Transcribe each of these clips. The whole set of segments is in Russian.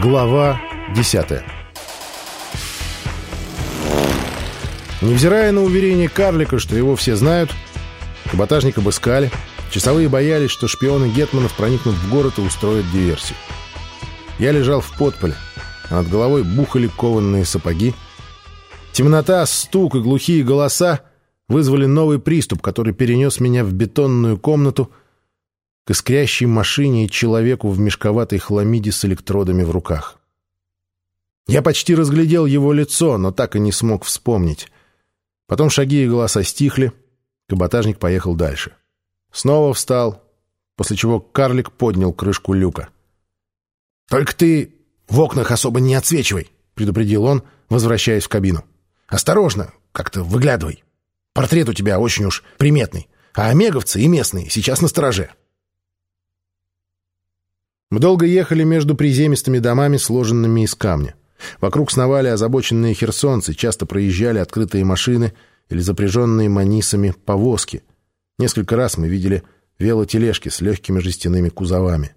Глава 10 Невзирая на уверение карлика, что его все знают, каботажник обыскали, часовые боялись, что шпионы Гетманов проникнут в город и устроят диверсию. Я лежал в подполе, а над головой бухали кованные сапоги. Темнота, стук и глухие голоса вызвали новый приступ, который перенес меня в бетонную комнату к искрящей машине и человеку в мешковатой хламиде с электродами в руках. Я почти разглядел его лицо, но так и не смог вспомнить. Потом шаги и голоса стихли, каботажник поехал дальше. Снова встал, после чего карлик поднял крышку люка. «Только ты в окнах особо не отсвечивай», — предупредил он, возвращаясь в кабину. «Осторожно, как-то выглядывай». Портрет у тебя очень уж приметный. А омеговцы и местные сейчас на стороже. Мы долго ехали между приземистыми домами, сложенными из камня. Вокруг сновали озабоченные херсонцы, часто проезжали открытые машины или запряженные манисами повозки. Несколько раз мы видели велотележки с легкими жестяными кузовами.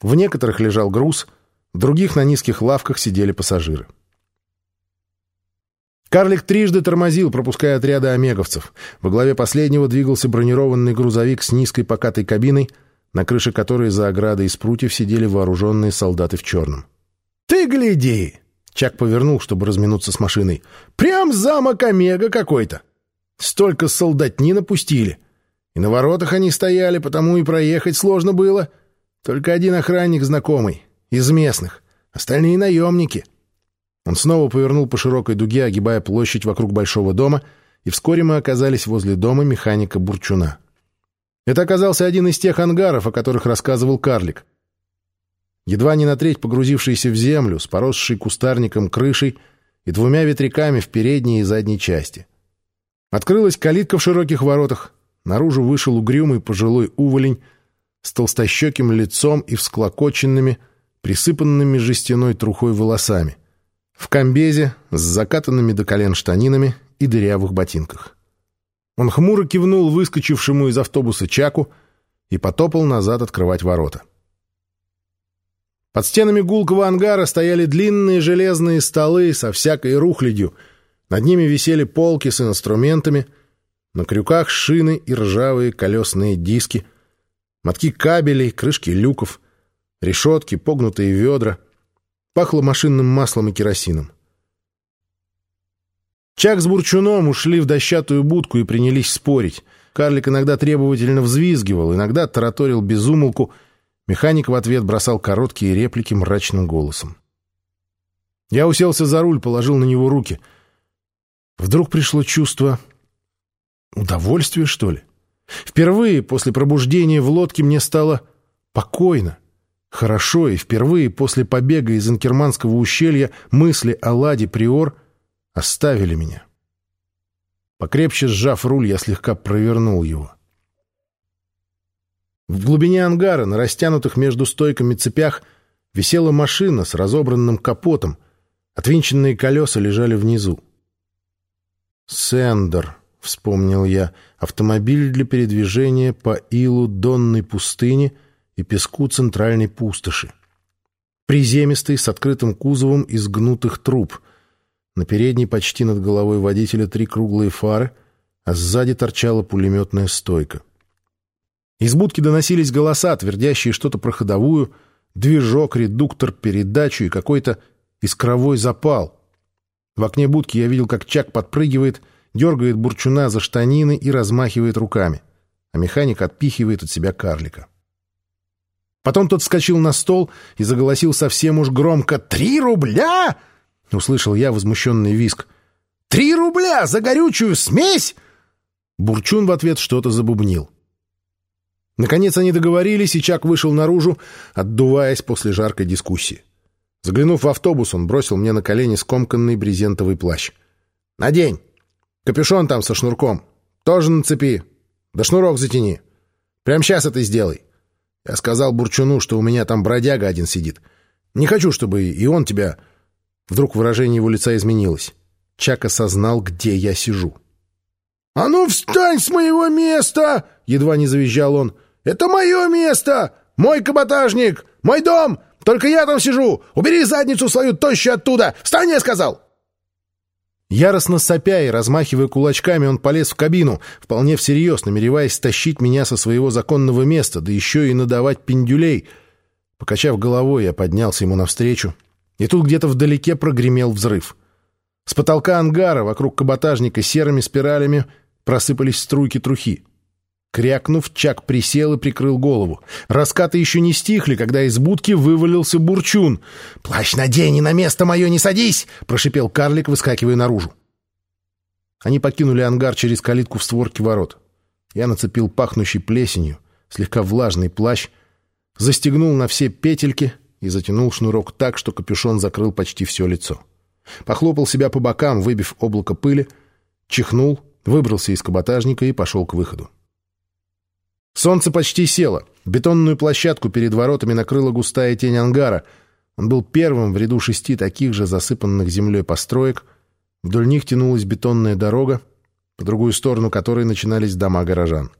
В некоторых лежал груз, в других на низких лавках сидели пассажиры. Карлик трижды тормозил, пропуская отряды омеговцев. Во главе последнего двигался бронированный грузовик с низкой покатой кабиной, на крыше которой за оградой из прутьев сидели вооруженные солдаты в черном. «Ты гляди!» Чак повернул, чтобы разминуться с машиной. «Прям замок Омега какой-то! Столько солдатни напустили! И на воротах они стояли, потому и проехать сложно было. Только один охранник знакомый, из местных, остальные наемники». Он снова повернул по широкой дуге, огибая площадь вокруг большого дома, и вскоре мы оказались возле дома механика Бурчуна. Это оказался один из тех ангаров, о которых рассказывал карлик. Едва не на треть погрузившийся в землю, с поросшей кустарником крышей и двумя ветряками в передней и задней части. Открылась калитка в широких воротах, наружу вышел угрюмый пожилой уволень с толстощеким лицом и всклокоченными, присыпанными жестяной трухой волосами в комбезе с закатанными до колен штанинами и дырявых ботинках. Он хмуро кивнул выскочившему из автобуса Чаку и потопал назад открывать ворота. Под стенами гулкого ангара стояли длинные железные столы со всякой рухлядью. Над ними висели полки с инструментами, на крюках шины и ржавые колесные диски, мотки кабелей, крышки люков, решетки, погнутые ведра — Пахло машинным маслом и керосином. Чак с Бурчуном ушли в дощатую будку и принялись спорить. Карлик иногда требовательно взвизгивал, иногда тараторил безумолку. Механик в ответ бросал короткие реплики мрачным голосом. Я уселся за руль, положил на него руки. Вдруг пришло чувство удовольствия, что ли? Впервые после пробуждения в лодке мне стало покойно. Хорошо, и впервые после побега из Инкерманского ущелья мысли о Ладе Приор оставили меня. Покрепче сжав руль, я слегка провернул его. В глубине ангара, на растянутых между стойками цепях, висела машина с разобранным капотом. Отвинченные колеса лежали внизу. «Сендер», — вспомнил я, — автомобиль для передвижения по илу Донной пустыни — и песку центральной пустоши. Приземистый, с открытым кузовом из гнутых труб. На передней почти над головой водителя три круглые фары, а сзади торчала пулеметная стойка. Из будки доносились голоса, твердящие что-то про ходовую, движок, редуктор, передачу и какой-то искровой запал. В окне будки я видел, как Чак подпрыгивает, дергает бурчуна за штанины и размахивает руками, а механик отпихивает от себя карлика. Потом тот вскочил на стол и заголосил совсем уж громко «Три рубля!» Услышал я возмущенный виск. «Три рубля за горючую смесь!» Бурчун в ответ что-то забубнил. Наконец они договорились, и Чак вышел наружу, отдуваясь после жаркой дискуссии. Заглянув в автобус, он бросил мне на колени скомканный брезентовый плащ. «Надень! Капюшон там со шнурком. Тоже нацепи. Да шнурок затяни. Прямо сейчас это сделай. Я сказал Бурчуну, что у меня там бродяга один сидит. Не хочу, чтобы и он тебя...» Вдруг выражение его лица изменилось. Чак осознал, где я сижу. «А ну встань с моего места!» — едва не завизжал он. «Это мое место! Мой каботажник! Мой дом! Только я там сижу! Убери задницу свою тощую оттуда! Встань, я сказал!» Яростно сопя и размахивая кулачками, он полез в кабину, вполне всерьез, намереваясь стащить меня со своего законного места, да еще и надавать пиндюлей. Покачав головой, я поднялся ему навстречу, и тут где-то вдалеке прогремел взрыв. С потолка ангара вокруг каботажника серыми спиралями просыпались струйки трухи. Крякнув, Чак присел и прикрыл голову. Раскаты еще не стихли, когда из будки вывалился бурчун. «Плащ надень и на место мое не садись!» — прошипел карлик, выскакивая наружу. Они покинули ангар через калитку в створке ворот. Я нацепил пахнущий плесенью, слегка влажный плащ, застегнул на все петельки и затянул шнурок так, что капюшон закрыл почти все лицо. Похлопал себя по бокам, выбив облако пыли, чихнул, выбрался из каботажника и пошел к выходу. Солнце почти село. Бетонную площадку перед воротами накрыла густая тень ангара. Он был первым в ряду шести таких же засыпанных землей построек. Вдоль них тянулась бетонная дорога, по другую сторону которой начинались дома горожан.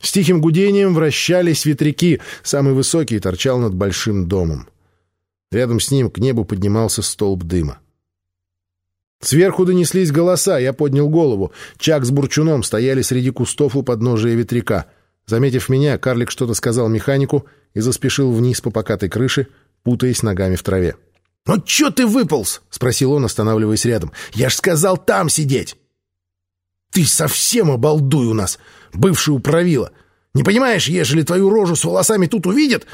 С тихим гудением вращались ветряки, самый высокий торчал над большим домом. Рядом с ним к небу поднимался столб дыма. Сверху донеслись голоса, я поднял голову. Чак с Бурчуном стояли среди кустов у подножия ветряка. Заметив меня, карлик что-то сказал механику и заспешил вниз по покатой крыше, путаясь ногами в траве. «Ну чё ты выполз?» — спросил он, останавливаясь рядом. «Я ж сказал там сидеть!» «Ты совсем обалдуй у нас, бывший управила! Не понимаешь, ежели твою рожу с волосами тут увидят...»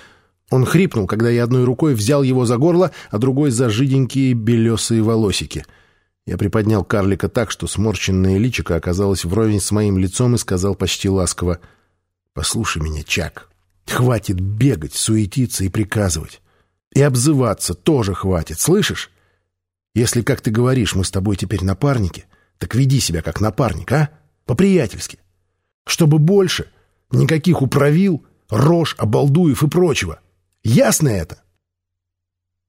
Он хрипнул, когда я одной рукой взял его за горло, а другой за жиденькие белесые волосики — я приподнял карлика так, что сморщенное личико оказалось вровень с моим лицом и сказал почти ласково. «Послушай меня, Чак, хватит бегать, суетиться и приказывать. И обзываться тоже хватит, слышишь? Если, как ты говоришь, мы с тобой теперь напарники, так веди себя как напарник, а? По-приятельски. Чтобы больше никаких управил, рож, обалдуев и прочего. Ясно это?»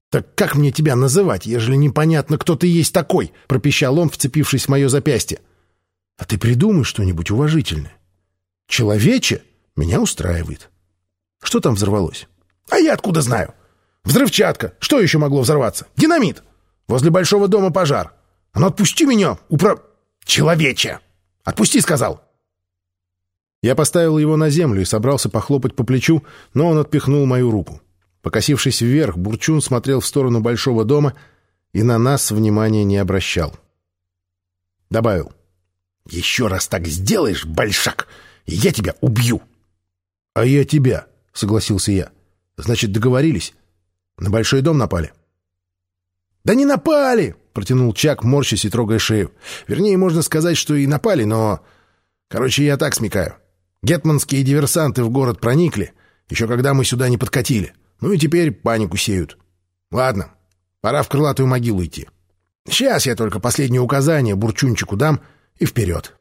«Так как мне тебя называть, ежели непонятно, кто ты есть такой?» — пропищал он, вцепившись в мое запястье. «А ты придумай что-нибудь уважительное. Человече меня устраивает. Что там взорвалось?» «А я откуда знаю? Взрывчатка. Что еще могло взорваться? Динамит. Возле большого дома пожар. А ну отпусти меня, упра... Человече! Отпусти, сказал!» Я поставил его на землю и собрался похлопать по плечу, но он отпихнул мою руку. Покосившись вверх, Бурчун смотрел в сторону большого дома и на нас внимания не обращал. Добавил. «Еще раз так сделаешь, большак, я тебя убью!» «А я тебя», — согласился я. «Значит, договорились? На большой дом напали?» «Да не напали!» — протянул Чак, морщась и трогая шею. «Вернее, можно сказать, что и напали, но... Короче, я так смекаю. Гетманские диверсанты в город проникли, еще когда мы сюда не подкатили. Ну и теперь панику сеют. Ладно, пора в крылатую могилу идти. Сейчас я только последнее указание Бурчунчику дам и вперед.